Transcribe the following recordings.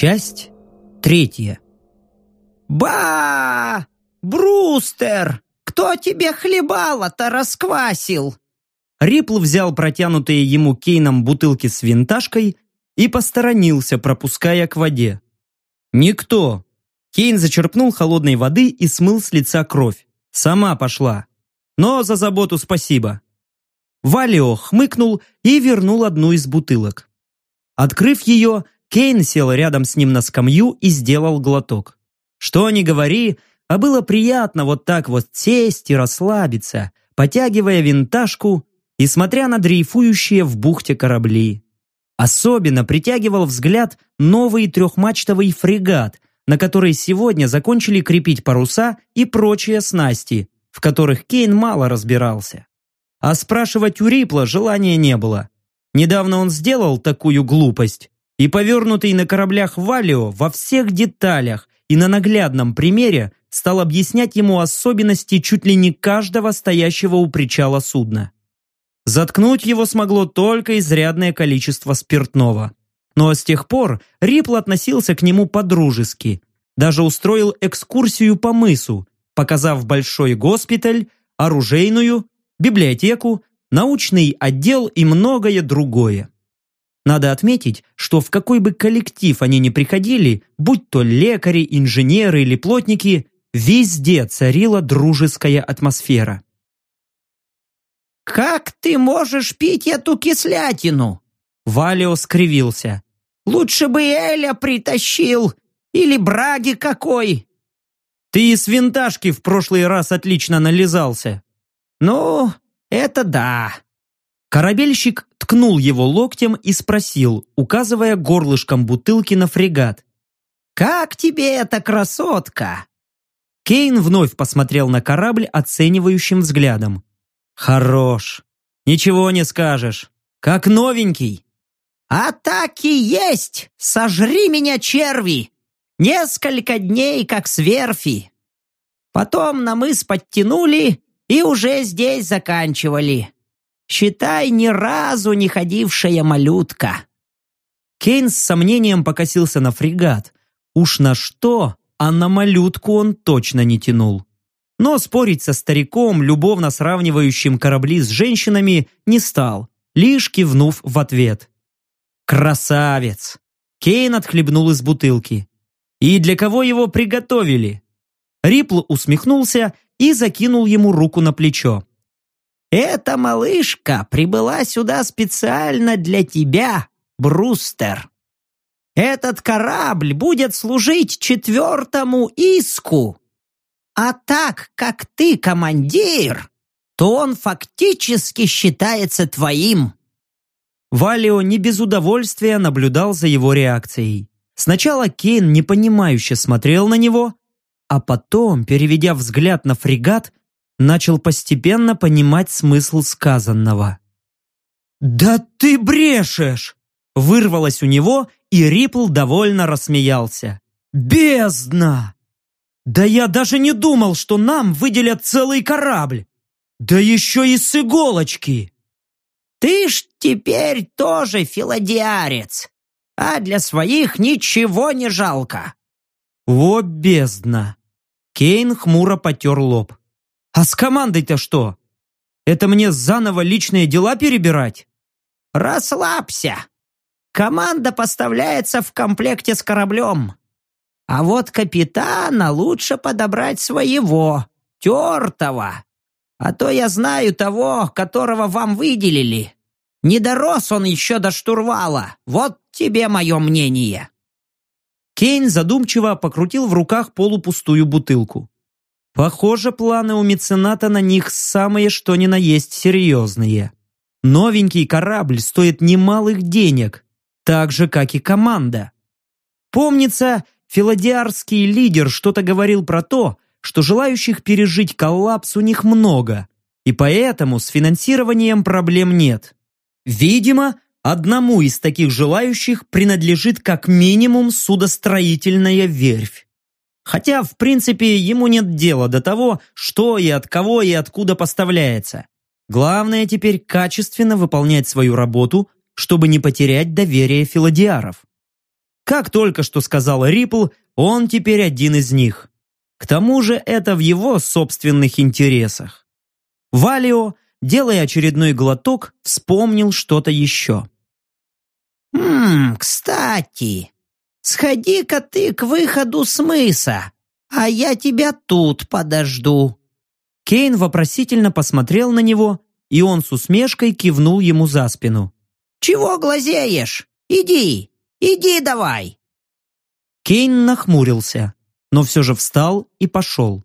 Часть третья. «Ба! Брустер! Кто тебе хлебало-то расквасил?» Рипл взял протянутые ему Кейном бутылки с винтажкой и посторонился, пропуская к воде. «Никто!» Кейн зачерпнул холодной воды и смыл с лица кровь. «Сама пошла. Но за заботу спасибо». Валио хмыкнул и вернул одну из бутылок. Открыв ее, Кейн сел рядом с ним на скамью и сделал глоток. Что ни говори, а было приятно вот так вот сесть и расслабиться, потягивая винтажку и смотря на дрейфующие в бухте корабли. Особенно притягивал взгляд новый трехмачтовый фрегат, на который сегодня закончили крепить паруса и прочие снасти, в которых Кейн мало разбирался. А спрашивать у Рипла желания не было. Недавно он сделал такую глупость, и повернутый на кораблях Валио во всех деталях и на наглядном примере стал объяснять ему особенности чуть ли не каждого стоящего у причала судна. Заткнуть его смогло только изрядное количество спиртного. Но с тех пор Рипл относился к нему по-дружески. Даже устроил экскурсию по мысу, показав большой госпиталь, оружейную, библиотеку, научный отдел и многое другое. Надо отметить, что в какой бы коллектив они ни приходили, будь то лекари, инженеры или плотники, везде царила дружеская атмосфера. «Как ты можешь пить эту кислятину?» Валио скривился. «Лучше бы Эля притащил, или браги какой!» «Ты из винтажки в прошлый раз отлично нализался». «Ну, это да». Корабельщик ткнул его локтем и спросил, указывая горлышком бутылки на фрегат. «Как тебе эта красотка?» Кейн вновь посмотрел на корабль оценивающим взглядом. Хорош. Ничего не скажешь. Как новенький. А так и есть. Сожри меня, черви. Несколько дней, как с верфи. Потом на мыс подтянули и уже здесь заканчивали. Считай, ни разу не ходившая малютка. Кейн с сомнением покосился на фрегат. Уж на что, а на малютку он точно не тянул. Но спорить со стариком, любовно сравнивающим корабли с женщинами, не стал, лишь кивнув в ответ. «Красавец!» Кейн отхлебнул из бутылки. «И для кого его приготовили?» Рипл усмехнулся и закинул ему руку на плечо. «Эта малышка прибыла сюда специально для тебя, Брустер. Этот корабль будет служить четвертому иску. А так как ты командир, то он фактически считается твоим». Валио не без удовольствия наблюдал за его реакцией. Сначала Кейн непонимающе смотрел на него, а потом, переведя взгляд на фрегат, начал постепенно понимать смысл сказанного. «Да ты брешешь!» Вырвалось у него, и Рипл довольно рассмеялся. «Бездна! Да я даже не думал, что нам выделят целый корабль! Да еще и с иголочки!» «Ты ж теперь тоже филадиарец, а для своих ничего не жалко!» «Во бездна!» Кейн хмуро потер лоб. «А с командой-то что? Это мне заново личные дела перебирать?» «Расслабься! Команда поставляется в комплекте с кораблем. А вот капитана лучше подобрать своего, тертого. А то я знаю того, которого вам выделили. Не дорос он еще до штурвала. Вот тебе мое мнение». Кейн задумчиво покрутил в руках полупустую бутылку. Похоже, планы у мецената на них самые что ни на есть серьезные. Новенький корабль стоит немалых денег, так же, как и команда. Помнится, Филадиарский лидер что-то говорил про то, что желающих пережить коллапс у них много, и поэтому с финансированием проблем нет. Видимо, одному из таких желающих принадлежит как минимум судостроительная верфь. Хотя, в принципе, ему нет дела до того, что и от кого и откуда поставляется. Главное теперь качественно выполнять свою работу, чтобы не потерять доверие филадиаров. Как только что сказал Рипл, он теперь один из них. К тому же это в его собственных интересах. Валио, делая очередной глоток, вспомнил что-то еще. «Ммм, кстати, сходи-ка ты к выходу с мыса, а я тебя тут подожду». Кейн вопросительно посмотрел на него, и он с усмешкой кивнул ему за спину. «Чего глазеешь? Иди, иди давай!» Кейн нахмурился, но все же встал и пошел.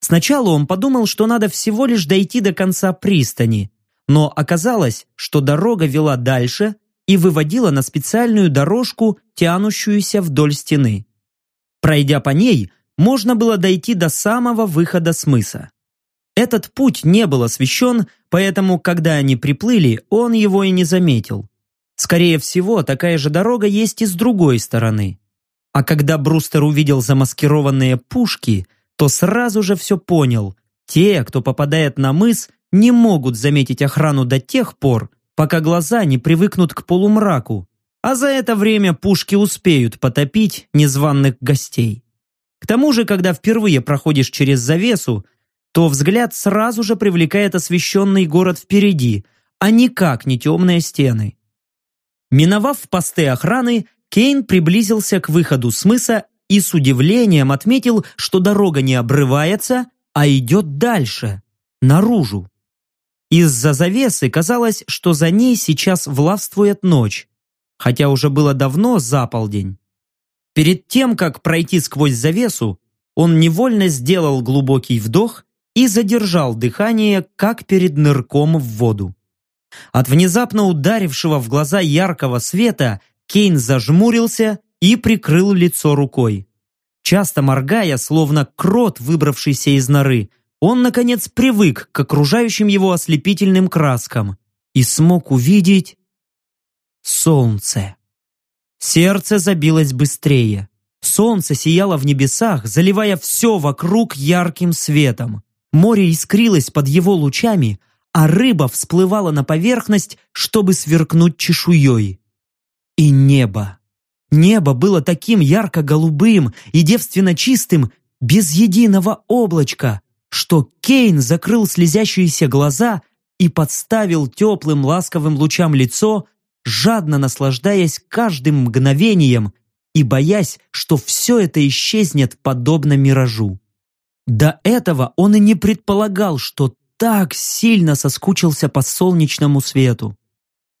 Сначала он подумал, что надо всего лишь дойти до конца пристани, но оказалось, что дорога вела дальше и выводила на специальную дорожку, тянущуюся вдоль стены. Пройдя по ней, можно было дойти до самого выхода с мыса. Этот путь не был освещен, поэтому, когда они приплыли, он его и не заметил. Скорее всего, такая же дорога есть и с другой стороны. А когда Брустер увидел замаскированные пушки, то сразу же все понял. Те, кто попадает на мыс, не могут заметить охрану до тех пор, пока глаза не привыкнут к полумраку, а за это время пушки успеют потопить незваных гостей. К тому же, когда впервые проходишь через завесу, то взгляд сразу же привлекает освещенный город впереди, а никак не темные стены. Миновав посты охраны, Кейн приблизился к выходу с мыса и с удивлением отметил, что дорога не обрывается, а идет дальше, наружу. Из-за завесы казалось, что за ней сейчас властвует ночь, хотя уже было давно за полдень. Перед тем, как пройти сквозь завесу, он невольно сделал глубокий вдох и задержал дыхание, как перед нырком в воду. От внезапно ударившего в глаза яркого света Кейн зажмурился и прикрыл лицо рукой. Часто моргая, словно крот, выбравшийся из норы, он, наконец, привык к окружающим его ослепительным краскам и смог увидеть солнце. Сердце забилось быстрее. Солнце сияло в небесах, заливая все вокруг ярким светом. Море искрилось под его лучами, а рыба всплывала на поверхность, чтобы сверкнуть чешуей. И небо. Небо было таким ярко-голубым и девственно чистым, без единого облачка, что Кейн закрыл слезящиеся глаза и подставил теплым ласковым лучам лицо, жадно наслаждаясь каждым мгновением и боясь, что все это исчезнет подобно миражу. До этого он и не предполагал, что так сильно соскучился по солнечному свету.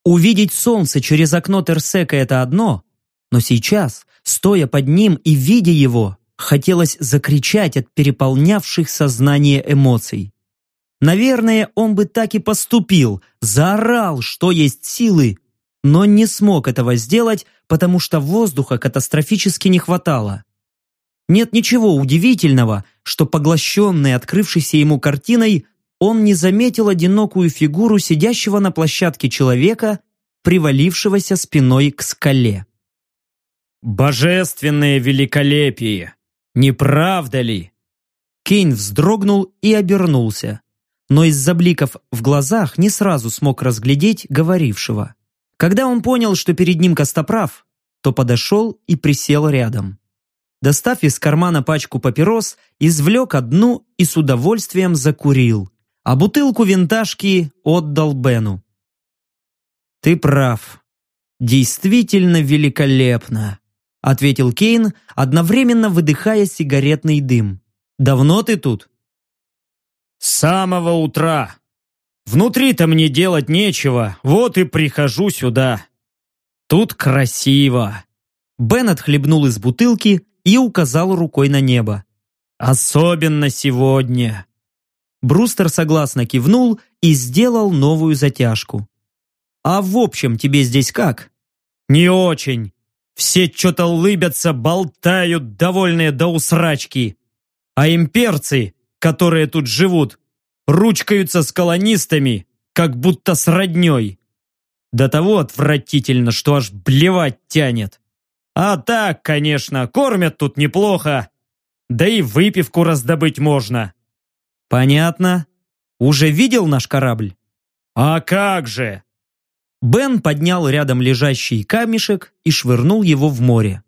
Увидеть солнце через окно Терсека – это одно, но сейчас, стоя под ним и видя его, хотелось закричать от переполнявших сознание эмоций. Наверное, он бы так и поступил, заорал, что есть силы, но не смог этого сделать, потому что воздуха катастрофически не хватало. Нет ничего удивительного, что поглощенный открывшейся ему картиной, он не заметил одинокую фигуру сидящего на площадке человека, привалившегося спиной к скале. «Божественное великолепие! Не правда ли?» Кейн вздрогнул и обернулся, но из-за бликов в глазах не сразу смог разглядеть говорившего. Когда он понял, что перед ним Костоправ, то подошел и присел рядом. Достав из кармана пачку папирос, извлек одну и с удовольствием закурил, а бутылку винтажки отдал Бену. «Ты прав. Действительно великолепно», — ответил Кейн, одновременно выдыхая сигаретный дым. «Давно ты тут?» «С самого утра. Внутри-то мне делать нечего, вот и прихожу сюда. Тут красиво». Бен отхлебнул из бутылки, и указал рукой на небо. «Особенно сегодня!» Брустер согласно кивнул и сделал новую затяжку. «А в общем тебе здесь как?» «Не очень. Все что-то улыбятся, болтают, довольные до усрачки. А имперцы, которые тут живут, ручкаются с колонистами, как будто с родней. До того отвратительно, что аж блевать тянет. А так, конечно, кормят тут неплохо. Да и выпивку раздобыть можно. Понятно. Уже видел наш корабль? А как же? Бен поднял рядом лежащий камешек и швырнул его в море.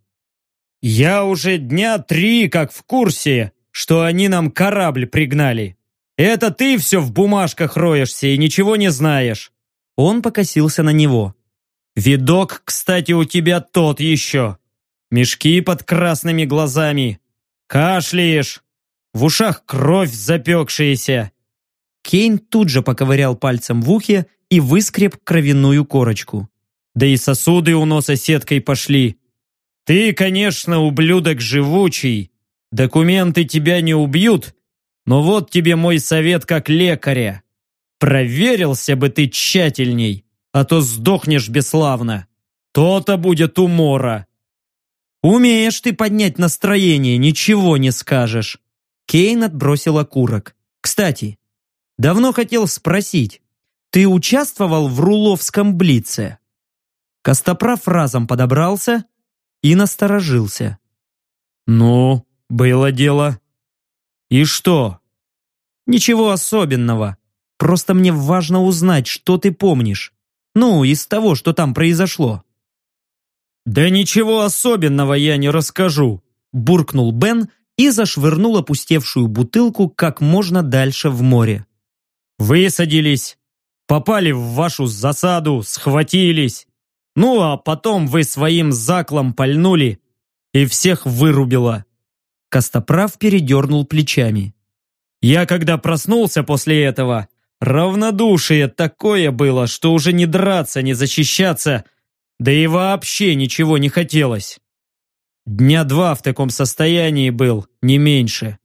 «Я уже дня три как в курсе, что они нам корабль пригнали. Это ты все в бумажках роешься и ничего не знаешь». Он покосился на него. «Видок, кстати, у тебя тот еще. Мешки под красными глазами. Кашляешь. В ушах кровь запекшаяся». Кейн тут же поковырял пальцем в ухе и выскреб кровяную корочку. Да и сосуды у носа сеткой пошли. Ты, конечно, ублюдок живучий. Документы тебя не убьют, но вот тебе мой совет как лекаря. Проверился бы ты тщательней, а то сдохнешь бесславно. То-то будет умора. Умеешь ты поднять настроение, ничего не скажешь. Кейн отбросил окурок. Кстати, давно хотел спросить, ты участвовал в Руловском блице? Костоправ разом подобрался и насторожился. «Ну, было дело. И что?» «Ничего особенного. Просто мне важно узнать, что ты помнишь. Ну, из того, что там произошло». «Да ничего особенного я не расскажу», буркнул Бен и зашвырнул опустевшую бутылку как можно дальше в море. «Высадились, попали в вашу засаду, схватились. Ну, а потом вы своим заклом пальнули и всех вырубило. Костоправ передернул плечами. Я когда проснулся после этого, равнодушие такое было, что уже не драться, не защищаться, да и вообще ничего не хотелось. Дня два в таком состоянии был, не меньше.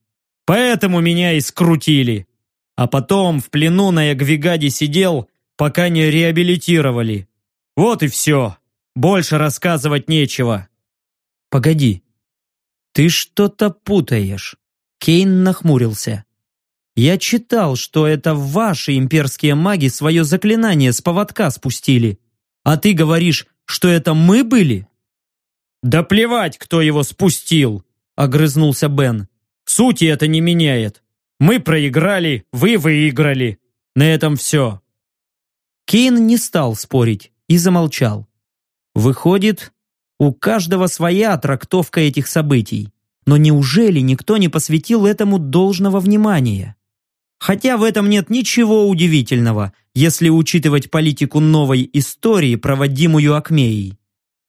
Поэтому меня и скрутили. А потом в плену на Ягвигаде сидел, пока не реабилитировали. Вот и все. Больше рассказывать нечего. Погоди. Ты что-то путаешь. Кейн нахмурился. Я читал, что это ваши имперские маги свое заклинание с поводка спустили. А ты говоришь, что это мы были? Да плевать, кто его спустил, огрызнулся Бен. Сути это не меняет. Мы проиграли, вы выиграли. На этом все. Кейн не стал спорить и замолчал. Выходит, у каждого своя трактовка этих событий. Но неужели никто не посвятил этому должного внимания? Хотя в этом нет ничего удивительного, если учитывать политику новой истории, проводимую Акмеей.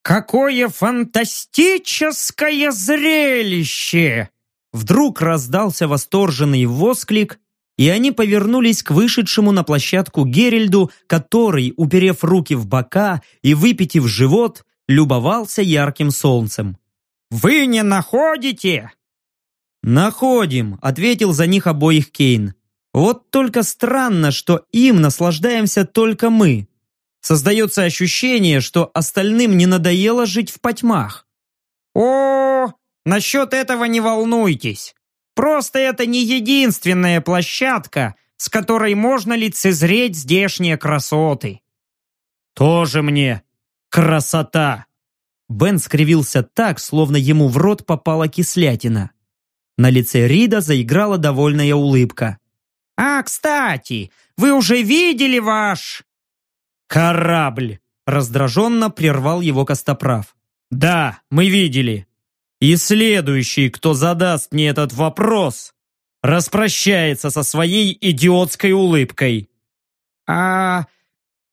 «Какое фантастическое зрелище!» Вдруг раздался восторженный восклик, и они повернулись к вышедшему на площадку Герельду, который, уперев руки в бока и выпитив живот, любовался ярким солнцем. «Вы не находите?» «Находим», — ответил за них обоих Кейн. «Вот только странно, что им наслаждаемся только мы. Создается ощущение, что остальным не надоело жить в потьмах». «О, насчет этого не волнуйтесь. Просто это не единственная площадка, с которой можно лицезреть здешние красоты. Тоже мне красота. Бен скривился так, словно ему в рот попала кислятина. На лице Рида заиграла довольная улыбка. «А, кстати, вы уже видели ваш...» «Корабль!» Раздраженно прервал его Костоправ. «Да, мы видели. И следующий, кто задаст мне этот вопрос, распрощается со своей идиотской улыбкой. А,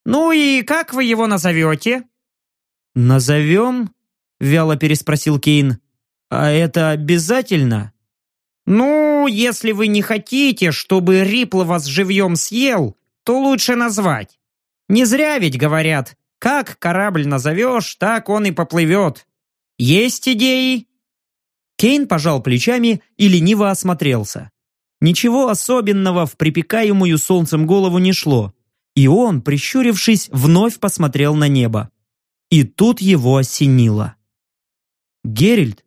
ну и как вы его назовете? Назовем? Вяло переспросил Кейн. А это обязательно? Ну, если вы не хотите, чтобы Рипл вас живьем съел, то лучше назвать. Не зря ведь говорят, как корабль назовешь, так он и поплывет. Есть идеи? Кейн пожал плечами и лениво осмотрелся. Ничего особенного в припекаемую солнцем голову не шло, и он, прищурившись, вновь посмотрел на небо. И тут его осенило. «Геральт,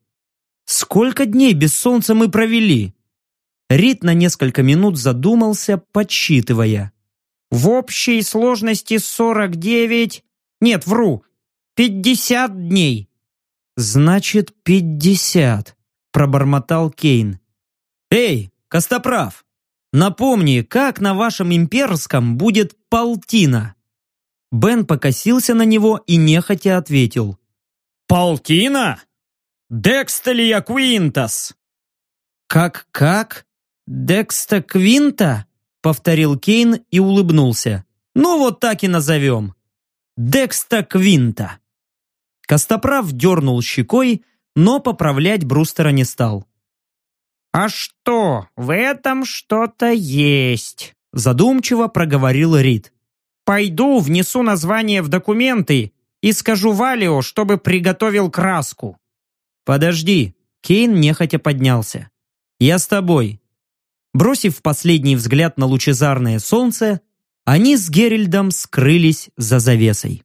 сколько дней без солнца мы провели?» Рид на несколько минут задумался, подсчитывая. «В общей сложности сорок девять... Нет, вру, пятьдесят дней». «Значит, пятьдесят пробормотал Кейн. «Эй, Костоправ, напомни, как на вашем имперском будет полтина?» Бен покосился на него и нехотя ответил. «Полтина? Декстелия Квинтас!» «Как-как? Декста Квинта?» — повторил Кейн и улыбнулся. «Ну вот так и назовем. Декста Квинта». Костоправ дернул щекой, но поправлять Брустера не стал. «А что, в этом что-то есть?» Задумчиво проговорил Рид. «Пойду внесу название в документы и скажу Валио, чтобы приготовил краску». «Подожди», Кейн нехотя поднялся. «Я с тобой». Бросив последний взгляд на лучезарное солнце, они с Геральдом скрылись за завесой.